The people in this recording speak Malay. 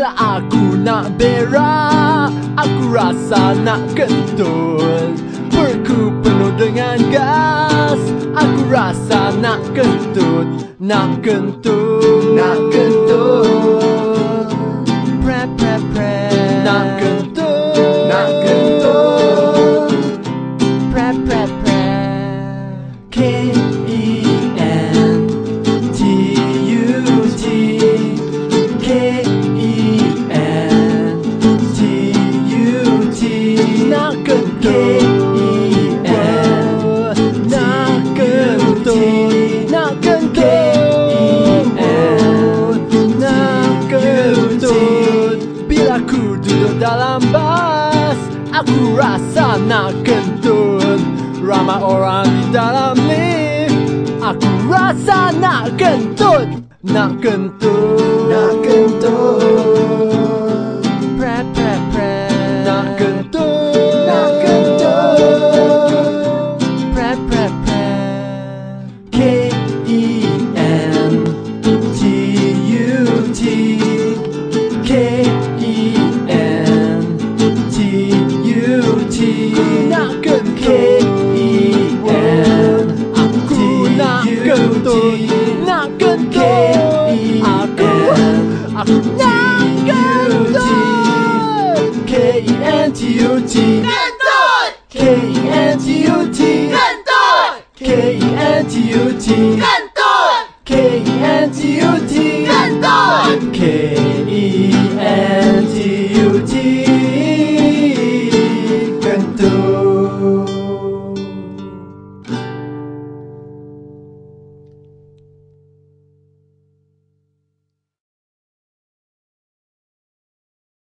aku nak berak Aku rasa nak kentut. Perku penuh dengan gas Aku rasa nak kentut. Nak kentut. Nak kentut Nak kentut K E N Nak kentut Nak kentut K E N Nak kentut Bila ku duduk dalam bas Aku rasa nak kentut. Ramai orang di dalam lift Aku rasa nak kentut. Nak kentut. Nak kentut K-E-N-T-U-T K-E-N-T-U-T